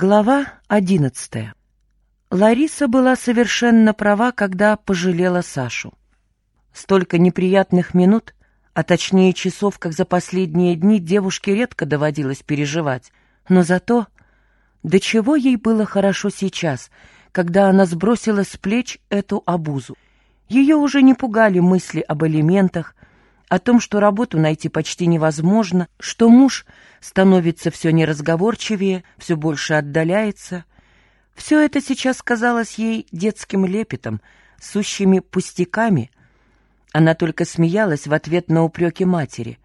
Глава одиннадцатая. Лариса была совершенно права, когда пожалела Сашу. Столько неприятных минут, а точнее часов, как за последние дни, девушке редко доводилось переживать. Но зато до чего ей было хорошо сейчас, когда она сбросила с плеч эту обузу. Ее уже не пугали мысли об элементах, о том, что работу найти почти невозможно, что муж становится все неразговорчивее, все больше отдаляется. Все это сейчас казалось ей детским лепетом, сущими пустяками. Она только смеялась в ответ на упреки матери.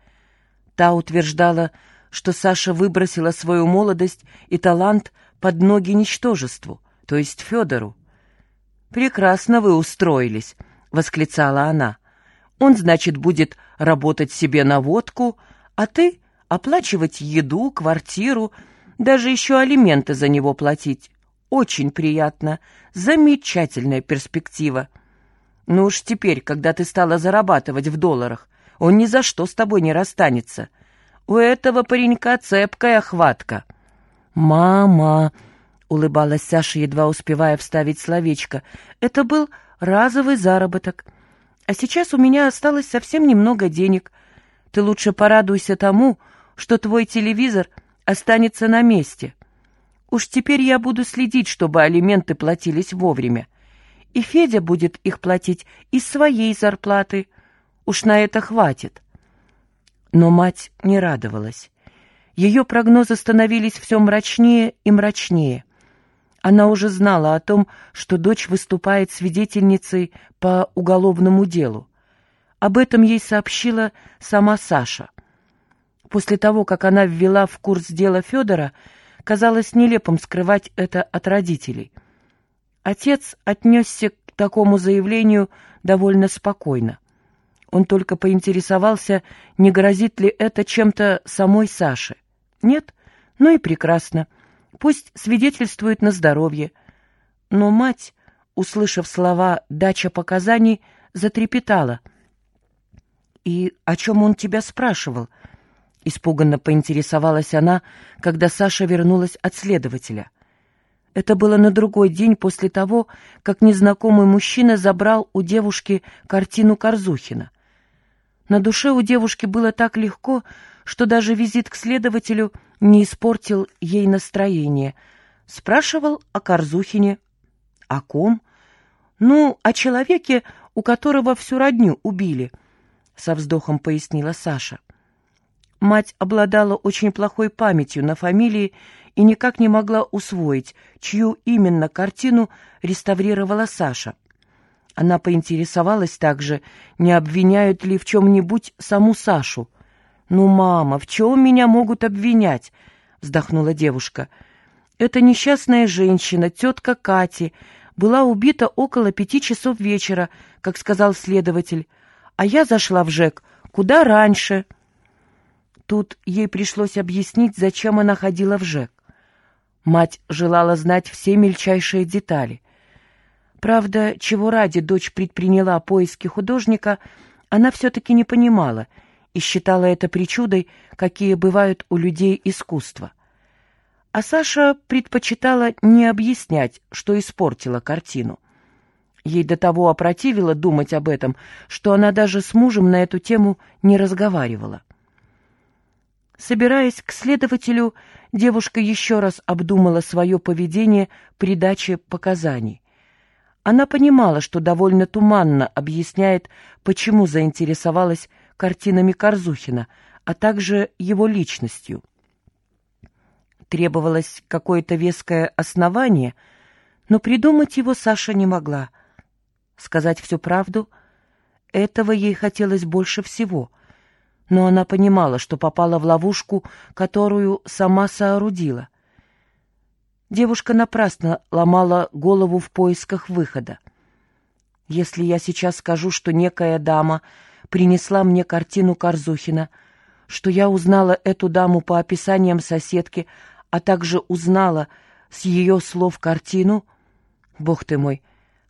Та утверждала, что Саша выбросила свою молодость и талант под ноги ничтожеству, то есть Федору. «Прекрасно вы устроились», — восклицала она. Он, значит, будет работать себе на водку, а ты оплачивать еду, квартиру, даже еще алименты за него платить. Очень приятно. Замечательная перспектива. Ну уж теперь, когда ты стала зарабатывать в долларах, он ни за что с тобой не расстанется. У этого паренька цепкая хватка. «Мама!» — улыбалась Саша, едва успевая вставить словечко. «Это был разовый заработок. А сейчас у меня осталось совсем немного денег. Ты лучше порадуйся тому, что твой телевизор останется на месте. Уж теперь я буду следить, чтобы алименты платились вовремя. И Федя будет их платить из своей зарплаты. Уж на это хватит. Но мать не радовалась. Ее прогнозы становились все мрачнее и мрачнее. Она уже знала о том, что дочь выступает свидетельницей по уголовному делу. Об этом ей сообщила сама Саша. После того, как она ввела в курс дела Федора, казалось нелепым скрывать это от родителей. Отец отнесся к такому заявлению довольно спокойно. Он только поинтересовался, не грозит ли это чем-то самой Саше. Нет? Ну и прекрасно. Пусть свидетельствует на здоровье. Но мать, услышав слова «дача показаний», затрепетала. «И о чем он тебя спрашивал?» Испуганно поинтересовалась она, когда Саша вернулась от следователя. Это было на другой день после того, как незнакомый мужчина забрал у девушки картину Корзухина. На душе у девушки было так легко, что даже визит к следователю не испортил ей настроение. Спрашивал о Корзухине. О ком? Ну, о человеке, у которого всю родню убили, со вздохом пояснила Саша. Мать обладала очень плохой памятью на фамилии и никак не могла усвоить, чью именно картину реставрировала Саша. Она поинтересовалась также, не обвиняют ли в чем-нибудь саму Сашу. «Ну, мама, в чем меня могут обвинять?» — вздохнула девушка. «Эта несчастная женщина, тетка Кати, была убита около пяти часов вечера, как сказал следователь, а я зашла в ЖЭК куда раньше». Тут ей пришлось объяснить, зачем она ходила в ЖЭК. Мать желала знать все мельчайшие детали. Правда, чего ради дочь предприняла поиски художника, она все-таки не понимала — и считала это причудой, какие бывают у людей искусства. А Саша предпочитала не объяснять, что испортила картину. Ей до того опротивило думать об этом, что она даже с мужем на эту тему не разговаривала. Собираясь к следователю, девушка еще раз обдумала свое поведение при даче показаний. Она понимала, что довольно туманно объясняет, почему заинтересовалась картинами Корзухина, а также его личностью. Требовалось какое-то веское основание, но придумать его Саша не могла. Сказать всю правду — этого ей хотелось больше всего, но она понимала, что попала в ловушку, которую сама соорудила. Девушка напрасно ломала голову в поисках выхода. Если я сейчас скажу, что некая дама принесла мне картину Корзухина, что я узнала эту даму по описаниям соседки, а также узнала с ее слов картину. Бог ты мой,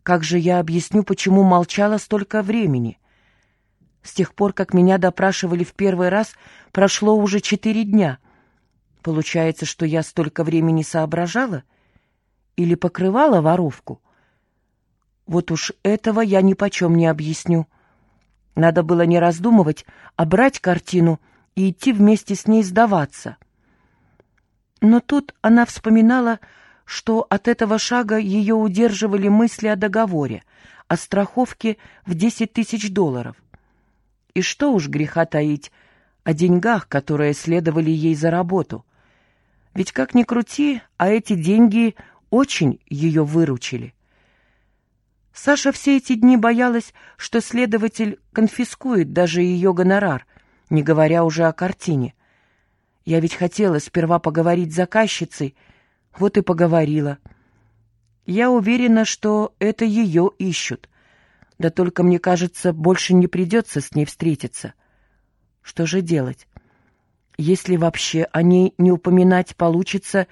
как же я объясню, почему молчала столько времени? С тех пор, как меня допрашивали в первый раз, прошло уже четыре дня. Получается, что я столько времени соображала? Или покрывала воровку? Вот уж этого я ни почем не объясню. Надо было не раздумывать, а брать картину и идти вместе с ней сдаваться. Но тут она вспоминала, что от этого шага ее удерживали мысли о договоре, о страховке в десять тысяч долларов. И что уж греха таить, о деньгах, которые следовали ей за работу — ведь как ни крути, а эти деньги очень ее выручили. Саша все эти дни боялась, что следователь конфискует даже ее гонорар, не говоря уже о картине. Я ведь хотела сперва поговорить с заказчицей, вот и поговорила. Я уверена, что это ее ищут. Да только, мне кажется, больше не придется с ней встретиться. Что же делать? Если вообще о ней не упоминать получится,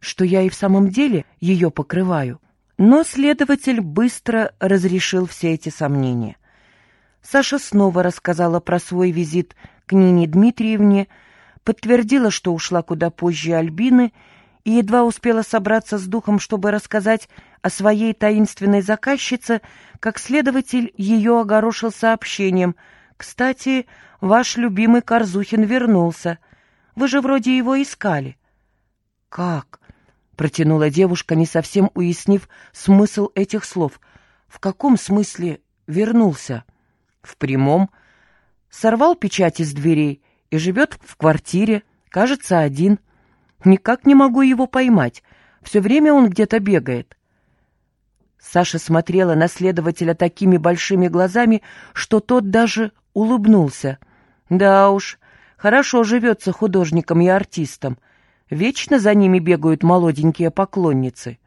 что я и в самом деле ее покрываю. Но следователь быстро разрешил все эти сомнения. Саша снова рассказала про свой визит к Нине Дмитриевне, подтвердила, что ушла куда позже Альбины, и едва успела собраться с духом, чтобы рассказать о своей таинственной заказчице, как следователь ее огорошил сообщением. «Кстати, ваш любимый Корзухин вернулся. Вы же вроде его искали». «Как?» — протянула девушка, не совсем уяснив смысл этих слов. «В каком смысле вернулся?» «В прямом. Сорвал печать из дверей и живет в квартире, кажется, один. Никак не могу его поймать. Все время он где-то бегает». Саша смотрела на следователя такими большими глазами, что тот даже улыбнулся. «Да уж, Хорошо живется художникам и артистам. Вечно за ними бегают молоденькие поклонницы.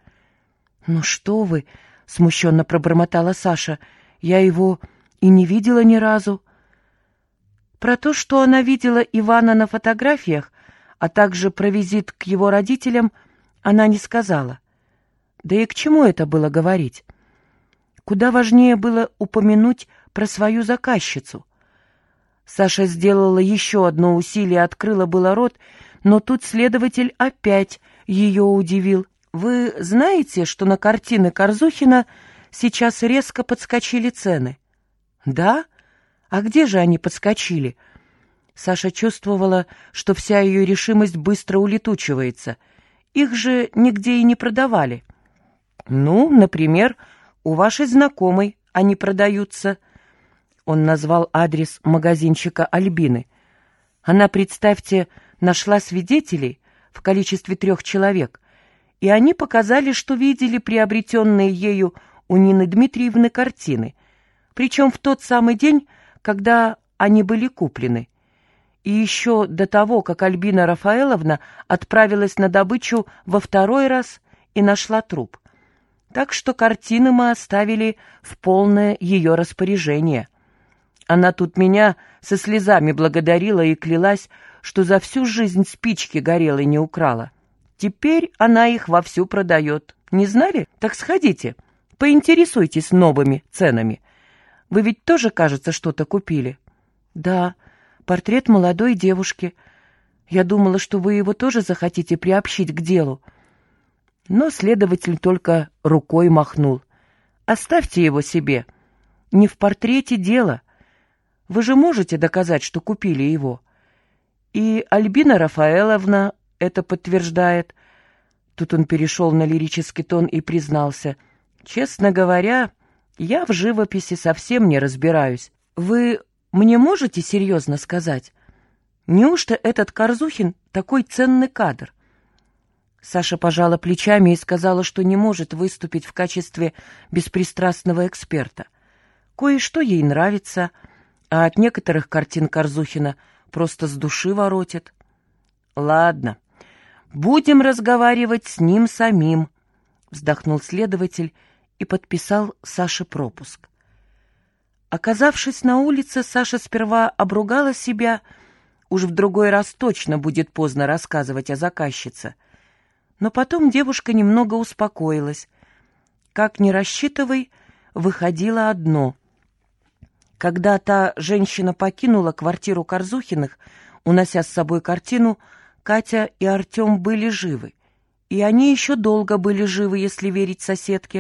«Ну что вы!» — смущенно пробормотала Саша. «Я его и не видела ни разу». Про то, что она видела Ивана на фотографиях, а также про визит к его родителям, она не сказала. Да и к чему это было говорить? Куда важнее было упомянуть про свою заказчицу. Саша сделала еще одно усилие, открыла было рот, но тут следователь опять ее удивил. «Вы знаете, что на картины Корзухина сейчас резко подскочили цены?» «Да? А где же они подскочили?» Саша чувствовала, что вся ее решимость быстро улетучивается. Их же нигде и не продавали. «Ну, например, у вашей знакомой они продаются», он назвал адрес магазинчика Альбины. Она, представьте, нашла свидетелей в количестве трех человек, и они показали, что видели приобретенные ею у Нины Дмитриевны картины, причем в тот самый день, когда они были куплены. И еще до того, как Альбина Рафаэловна отправилась на добычу во второй раз и нашла труп. Так что картины мы оставили в полное ее распоряжение — она тут меня со слезами благодарила и клялась, что за всю жизнь спички горелой не украла. Теперь она их вовсю продает. Не знали? Так сходите, поинтересуйтесь новыми ценами. Вы ведь тоже, кажется, что-то купили? Да, портрет молодой девушки. Я думала, что вы его тоже захотите приобщить к делу. Но следователь только рукой махнул. Оставьте его себе. Не в портрете дело — вы же можете доказать, что купили его? И Альбина Рафаэловна это подтверждает. Тут он перешел на лирический тон и признался. Честно говоря, я в живописи совсем не разбираюсь. Вы мне можете серьезно сказать? Неужто этот Корзухин такой ценный кадр? Саша пожала плечами и сказала, что не может выступить в качестве беспристрастного эксперта. Кое-что ей нравится — а от некоторых картин Корзухина просто с души воротит. Ладно, будем разговаривать с ним самим, вздохнул следователь и подписал Саше пропуск. Оказавшись на улице, Саша сперва обругала себя, уж в другой раз точно будет поздно рассказывать о заказчице. Но потом девушка немного успокоилась. Как ни рассчитывай, выходило одно — когда та женщина покинула квартиру Корзухиных, унося с собой картину, Катя и Артем были живы. И они еще долго были живы, если верить соседке,